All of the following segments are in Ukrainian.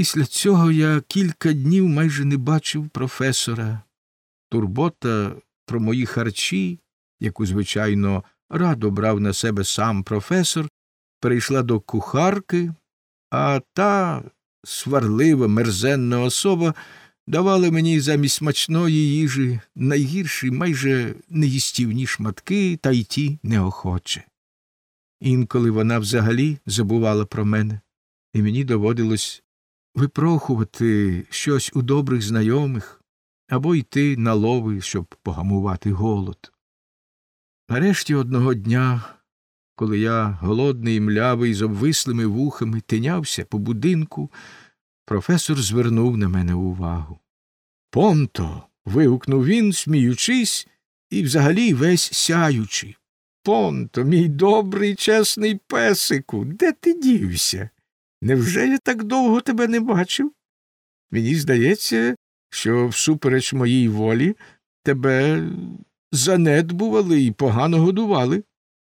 Після цього я кілька днів майже не бачив професора. Турбота про мої харчі, яку, звичайно, радо брав на себе сам професор, перейшла до кухарки, а та сварлива, мерзенна особа давала мені замість смачної їжі найгірші, майже неїстівні шматки, та й ті неохоче. Інколи вона взагалі забувала про мене, і мені доводилось випрохувати щось у добрих знайомих або йти на лови, щоб погамувати голод. Нарешті одного дня, коли я, голодний і млявий, з обвислими вухами, тинявся по будинку, професор звернув на мене увагу. Понто. вигукнув він, сміючись, і взагалі весь сяючи. Понто, мій добрий, чесний песику, де ти дівся? Невже я так довго тебе не бачив? Мені здається, що всупереч моїй волі тебе занедбували і погано годували.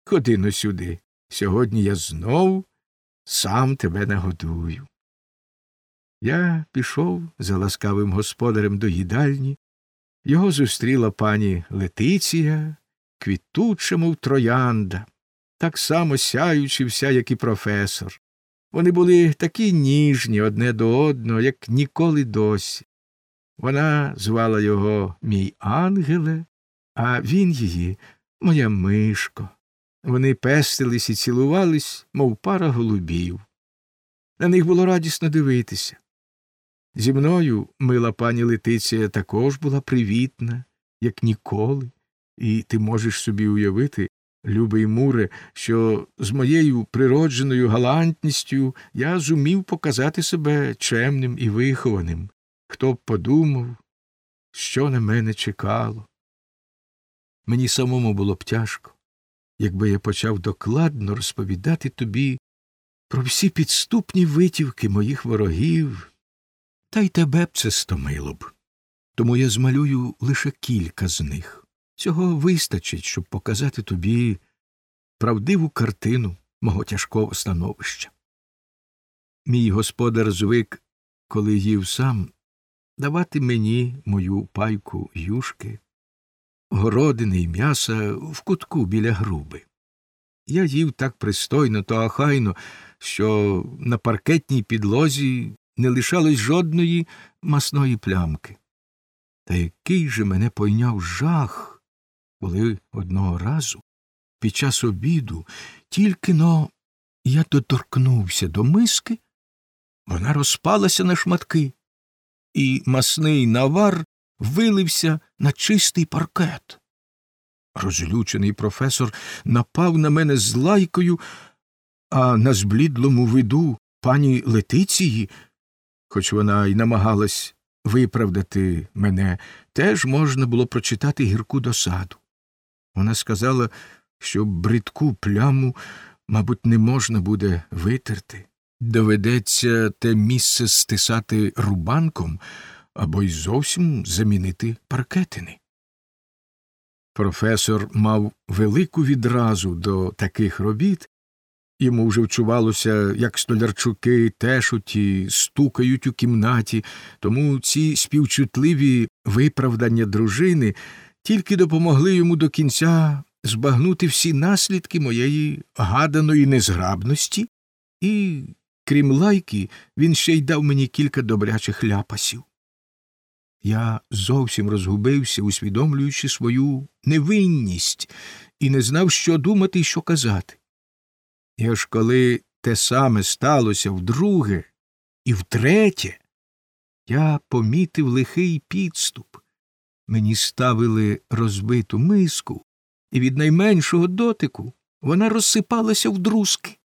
Ходи но сюди. Сьогодні я знов сам тебе нагодую. Я пішов за ласкавим господарем до їдальні. Його зустріла пані Летиція, квітуча, мов троянда, так само сяючи вся, як і професор. Вони були такі ніжні одне до одного, як ніколи досі. Вона звала його мій ангеле, а він її моя мишко. Вони пестились і цілувались, мов пара голубів. На них було радісно дивитися. Зі мною мила пані Летиція також була привітна, як ніколи, і ти можеш собі уявити, любий муре, що з моєю природженою галантністю я зумів показати себе чемним і вихованим, хто б подумав, що на мене чекало. Мені самому було б тяжко, якби я почав докладно розповідати тобі про всі підступні витівки моїх ворогів, та й тебе б це стомило б. Тому я змалюю лише кілька з них. Цього вистачить, щоб показати тобі правдиву картину мого тяжкого становища. Мій господар звик, коли їв сам, давати мені мою пайку юшки, городини й м'яса в кутку біля груби. Я їв так пристойно та ахайно, що на паркетній підлозі не лишалось жодної масної плямки. Та який же мене пойняв жах, коли одного разу під час обіду тільки но я доторкнувся до миски, вона розпалася на шматки, і масний навар вилився на чистий паркет. Розлючений професор напав на мене з лайкою, а на зблідлому виду пані Летиції, хоч вона й намагалась виправдати мене, теж можна було прочитати гірку досаду. Вона сказала, що бридку пляму, мабуть, не можна буде витерти. Доведеться те місце стисати рубанком або й зовсім замінити паркетини. Професор мав велику відразу до таких робіт, йому вже вчувалося, як столярчуки тешуть і стукають у кімнаті, тому ці співчутливі виправдання дружини тільки допомогли йому до кінця збагнути всі наслідки моєї гаданої незграбності, і, крім лайки, він ще й дав мені кілька добрячих ляпасів. Я зовсім розгубився, усвідомлюючи свою невинність, і не знав, що думати і що казати. І аж коли те саме сталося вдруге і втретє, я помітив лихий підступ. Мені ставили розбиту миску, і від найменшого дотику вона розсипалася в друзки.